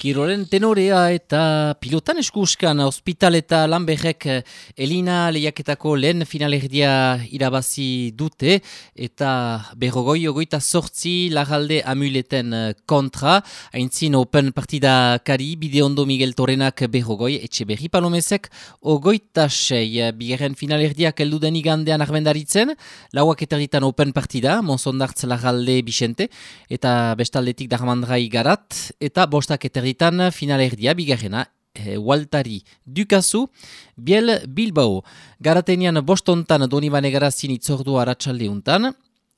Kirolen tenorea eta pilotan eskuskan hospital eta lanberrek eh, Elina lehiaketako lehen finalerdia irabazi dute eta berrogoi ogoita sortzi lagalde amuleten eh, kontra. Aintzin open partida kari, bide ondo Miguel Torenak berrogoi, etxe berri palomezek ogoita sei. Bigarren finalerdiak elduden igandean arbendaritzen, lauak eterditan open partida, Monsondartz lagalde Bixente eta bestaldetik darmandrai garat eta bostak eterditan Gerritan final erdia bigarrena e, Waltari Dukazu, Biel Bilbao. Garatenian bostontan doni bane garazin itzordu haratsaldeuntan,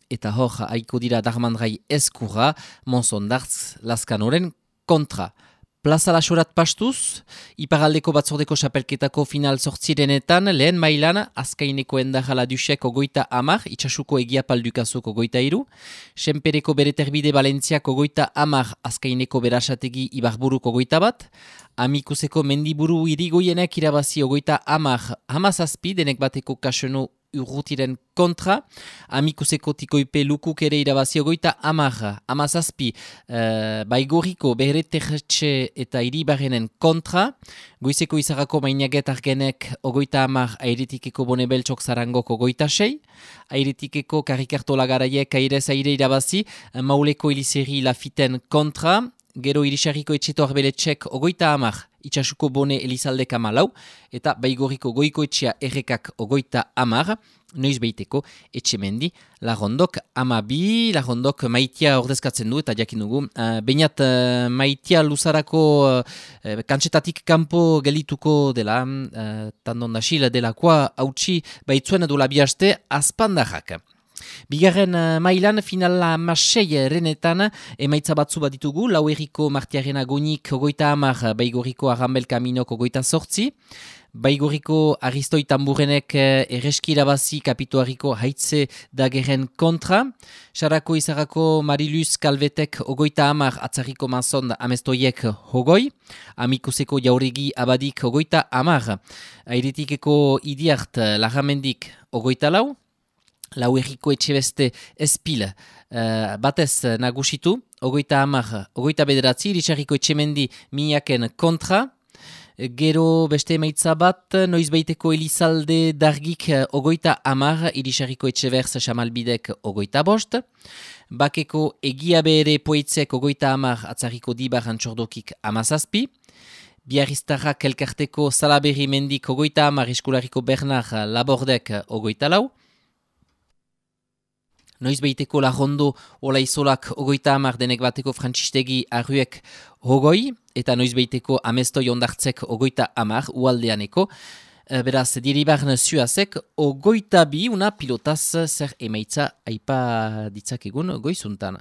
eta hor haiko dira darmandrai eskura, Monsondartz Laskanoren kontra. Plaza Lasorat pastuz, iparaldeko batzordeko xapelketako final sortzirenetan, lehen mailan, azkaineko endajala dusek ogoita amar, itxasuko egia paldukazuk ogoita iru, senpereko bere terbide Valentziak ogoita amar, azkaineko berasategi ibarburuk ogoita bat, amikuseko mendiburu irigoienek irabazi ogoita amar, hamazazpi, denek bateko kaseno urrutiren kontra, amikuseko tikoipe lukuk ere irabazio goita amar, amazazpi, uh, baigoriko bereterretxe eta iribarenen kontra, goizeko izarako mainaget argenek ogoita amar airetikeko bone beltsok zarangoko goita sei, airetikeko karikarto lagaraiek airez aire irabazi, mauleko ilizeri lafiten kontra, gero irisarriko etxeto arbeletxek ogoita amar, itxasuko bone elizalde kamalau, eta baigoriko goiko etxea errekak ogoita amar, noiz behiteko etxe mendi, lagondok amabi, lagondok maitia ordezkatzen du, eta jakin dugu, uh, bainat uh, maitia luzarako uh, kantsetatik kanpo gelituko dela, uh, tandon da delakoa hautsi baitzuen edo labiaste azpandarrak. Bigarren uh, mailan finala masei renetan emaitza batzu bat ditugu, lau erriko martiaren agonik ogoita amar, baigoriko arambel kaminok ogoita sortzi, baigoriko aristoi tamburenek uh, erreski irabazi kapituariko haitze dageren kontra, sarako izarako Mariluz Kalvetek ogoita amar atzariko manzon amestoiek hogoi, amikuseko jauregi abadik ogoita amar, airetikeko idiart lagamendik ogoita lau, lau erriko etxe beste espil uh, batez nagusitu, ogoita amar, ogoita bederatzi, irisarriko etxe mendi kontra, gero beste emaitza bat, noiz baiteko elizalde dargik ogoita amar, irisarriko etxe berz xamalbidek ogoita bost, bakeko egia bere poitzek ogoita amar, atzarriko dibar antxordokik amazazpi, Biarriztarrak elkarteko salaberri mendik ogoita amar eskulariko Bernard Labordek ogoita lau, noiz behiteko lagondo ola izolak ogoita amar denek bateko frantzistegi arruek hogoi, eta noiz behiteko amestoi ondartzek ogoita amar ualdeaneko. Eh, beraz, diribarn zuazek, ogoita bi una pilotaz zer emaitza aipa ditzakegun goizuntan.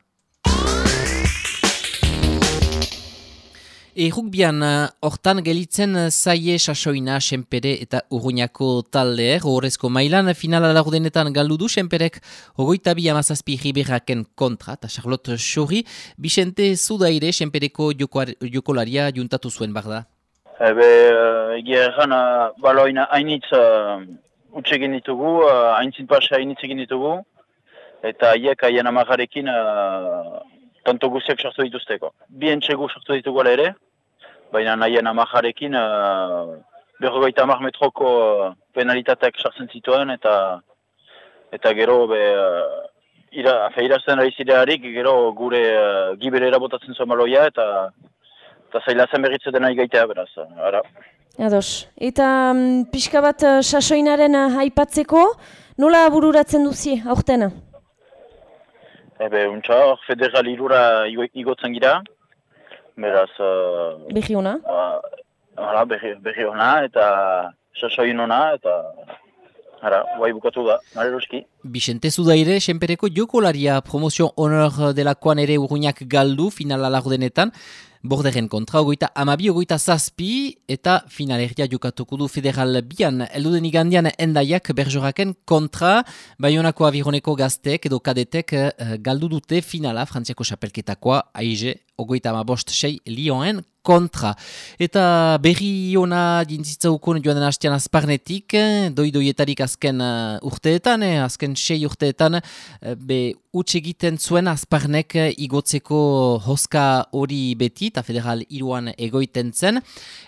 E rugbian, eh, hortan gelitzen eh, zaie sasoina, senpere eta urruñako taldeer, horrezko mailan, finala lagudenetan galdu du senperek, hogoita bi amazazpi riberraken kontra, eta Charlotte Chori, Bixente Zudaire, senpereko jokolaria juntatu zuen, barda? Ebe, uh, egia erran, uh, baloina hainitz uh, utxegin ditugu, uh, haintzin pasa hainitz egin ditugu, eta haiek haien amagarekin tanto guztiak sartu dituzteko. Bien txegu sartu ditugu ere, baina nahien amajarekin uh, berrogeita amak metroko uh, penalitateak sartzen zituen eta eta gero be, uh, ira, afe, irazten ari zirearik, gero gure uh, gibere erabotatzen zuen baloia eta eta zaila zen berritze dena igaitea beraz. Ara. Ados. Eta um, pixka bat uh, sasoinaren haipatzeko, nola bururatzen duzi, aurtena? Ebe, untsa, federal irura igotzen gira. Beraz... Uh, behi hona? Uh, behi, behi hona eta sasoin hona eta... Hara, guai bukatu da, nare ruski. Bixente Zudaire, senpereko jokolaria promozio honor delakoan ere urruñak galdu finala lagudenetan. Borderen kontra, ogoita amabi, ogoita zazpi, eta finalerria jokatuko du federal bian. Elduden igandian endaiak berjoraken kontra, baionako avironeko gaztek edo kadetek uh, galdu dute finala frantziako xapelketakoa, aize, ogoita amabost sei lioen kontra. Eta berri ona dintzitza ukun joan den hastean azparnetik, doidoietarik azken uh, urteetan, eh, azken sei urteetan, uh, be utxe egiten zuen azparnek igotzeko hoska hori beti, eta federal iruan egoiten zen.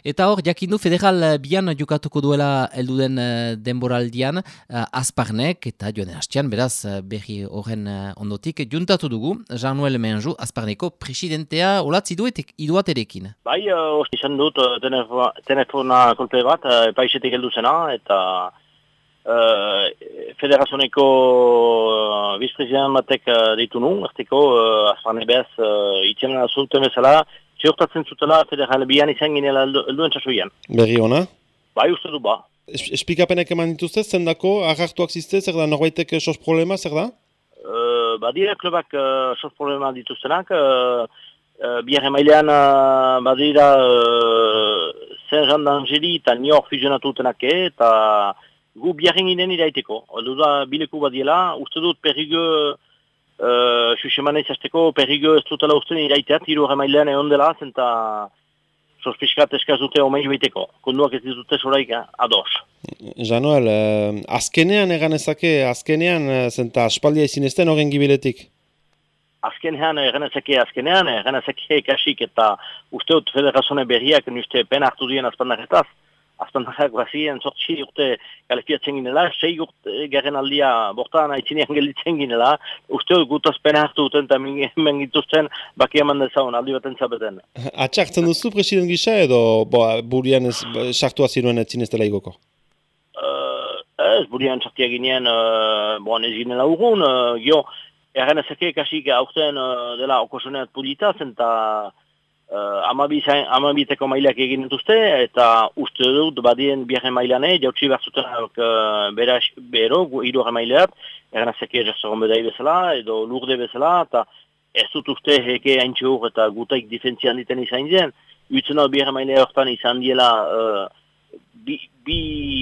Eta hor, jakindu federal bian jokatuko duela elduden uh, denboraldian uh, azparnek, eta joan den hastean, beraz, berri horren ondotik, juntatu dugu, Jean-Noel Menju, azparneko presidentea, olatzi duetek iduaterekin. Bai, uh, izan dut uh, telefona kolpe bat, uh, paisetik heldu zena, eta uh, federazioneko uh, bizprezidean batek uh, ditu nu, azteko, uh, azparne behaz, uh, itxemena zuten bezala, ziortatzen zutela federale bian izan ginela helduen txasuian. Berri ona? Bai, uste du ba. Espikapenek eman dituzte, zendako, agartuak ziste, zer da, norbaitek sos problema, zer da? Uh, badira klubak uh, sos problema dituztenak, uh, Uh, Biarre mailean uh, badira uh, Saint-Jean d'Angeli eta Nior fusionatutenak eta gu biarren ginen iraiteko. Odu da bileku badiela, uste dut perrigo uh, xuxemane izasteko perrigo ez dutela uste iraiteat, hiru mailean egon dela, zenta sospizkat eskazute omei joiteko. Konduak ez ditute soraik ados. Januel, uh, azkenean egan ezake, azkenean zenta aspaldia izin ezten horren gibiletik? Azkenean, eganezake azkenean, eganezake kasik eta usteut federazone berriak nuste pen hartu dien azpandaretaz. Azpandarak bazien sortxi urte kalifiatzen ginela, sei urte garen aldia bortan haitzinean gelitzen ginela, usteut gutaz pen hartu duten eta mengituzten baki eman dezaun aldi baten zabeten. Atxartzen duzu president gisa edo bo, burian ez sartu aziruen etzin ez dela igoko? Uh, ez, burian sartia ginen, uh, bon, ez ginela urgun, uh, gio, Erren ezake kasik aurten uh, dela okosoneat pulitaz, eta uh, amabiteko mailak egin dituzte, eta uste dut badien biarren mailane, jautsi behar zuten uh, beraz, bero, idu maileat, erren ezake jasoron bedai bezala, edo lurde bezala, eta ez dut uste heke haintxe hor eta gutaik difentzian diten izan zen, utzen hau biarren mailea hortan izan diela uh, bi, bi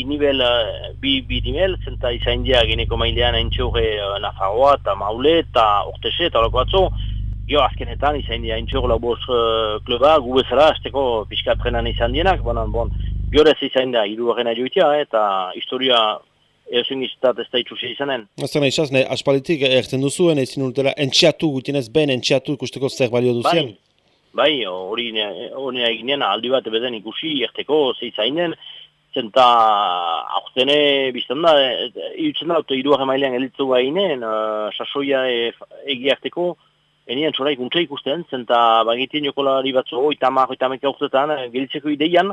nivel, uh, bi, bi nivel, zenta izan dia geneko mailean entxorre uh, Nafarroa eta Maule eta Ortese eta lako atzo, gio azkenetan izan dia entxorre lau bost uh, kluba, gu bezala, azteko pixka trenan izan dienak, bonan, bon, giorez izan da, horrena joitea, eta historia Eosin gizitat ez da itxusia izanen. Aztena izaz, ne, aspalitik erten duzuen, ezin urtela, entxiatu, gutienez ben entxiatu ikusteko zer balio duzien? Bai, hori bai, eginean aldi bat ebeden ikusi, erteko, zeizainen, zenta aurtene biztan da, irutzen da, iruak emailean elitzu gainen, uh, sasoia e, egiarteko, enien txoraik untsa ikusten, zenta bagitien jokolari batzu, oita mar, oita urtetan, gelitzeko ideian,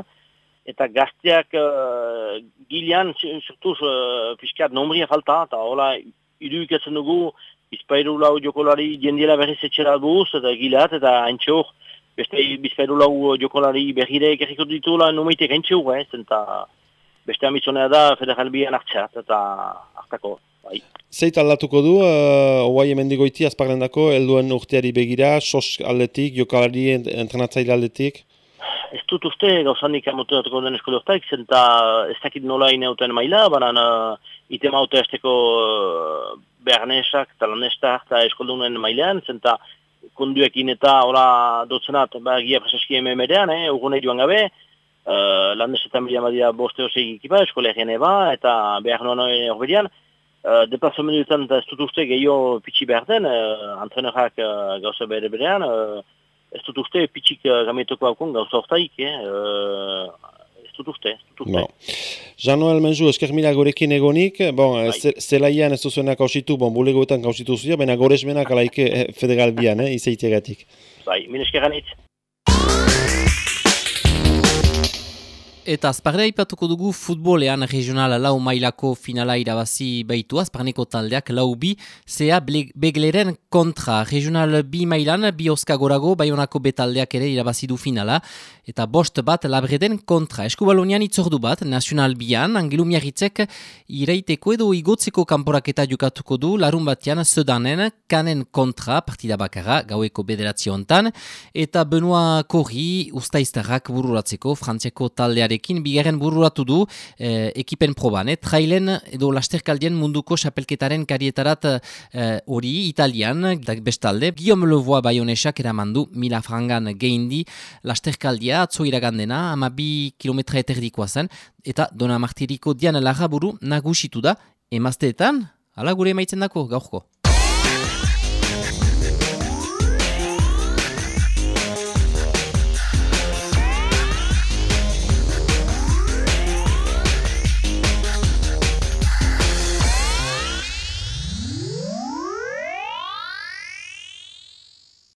eta gazteak uh, gilean, surtuz, uh, piskat, nombria falta, eta hola, idu ikatzen dugu, izpairu lau jokolari jendiela berriz etxera buz, eta gileat, eta haintxe beste bizkairu lau jokolari berrire ekerriko ditu lan numeitek entxeu, eh, zenta beste ambitzonea da federalbian hartzeat eta hartako. Bai. Zeit aldatuko du, uh, oai hemen digoiti azparlendako, helduen urteari begira, sos aldetik, jokalari entrenatzaile aldetik? Ez dut uste gauzandik amotetatuko den eskoli hortaik, zenta ez dakit nola ineuten maila, banan uh, ite maute esteko uh, bernesak, talanestak eta eskoldunen mailean, zenta konduekin eta hola dutzenat, ba, gia presaski ememerean, eh, urgune joan gabe, uh, landesetan bila badia boste hosei ekipa, eskolegian eba, eta behar noan horbedian, uh, deplazamenduetan eta ez dut uste gehiago pitsi behar den, uh, antrenerak uh, gauza bere berean, uh, ez dut uste pitxik uh, gametoko haukon gauza hortaik, eh, uh, dut uste. No. Jean-Noel Menju, esker mila gorekin egonik, bon, bai. zelaian ez duzuenak hausitu, bon, bulegoetan hausitu zuzia, baina goresmenak alaike eh, federal bian, eh, izaitegatik. Bai, min eskeranitz. Eta azparnea ipatuko dugu futbolean regional lau mailako finala irabazi baitu azparneko taldeak lau bi zea begleren kontra. Regional bi mailan bi oska gorago baionako betaldeak ere irabazi du finala eta bost bat labreden kontra. Eskubalonian itzordu bat, nasional bian, angilu miagitzek ireiteko edo igotzeko kanporaketa jukatuko du larun batean sedanen kanen kontra partida bakara gaueko bederatziontan eta Benoa Korri ustaiztarrak bururatzeko frantziako taldeari taldearekin bigarren bururatu du eh, ekipen proban. Eh? Trailen edo lasterkaldien munduko xapelketaren karietarat hori italian, bestalde. Guillaume Levoa baionesak eramandu mila frangan gehindi lasterkaldia atzo iragandena, ama bi kilometra eterdikoa zen, eta Dona Martiriko dian lagaburu nagusitu da, emazteetan, ala gure emaitzen dako, gaurko.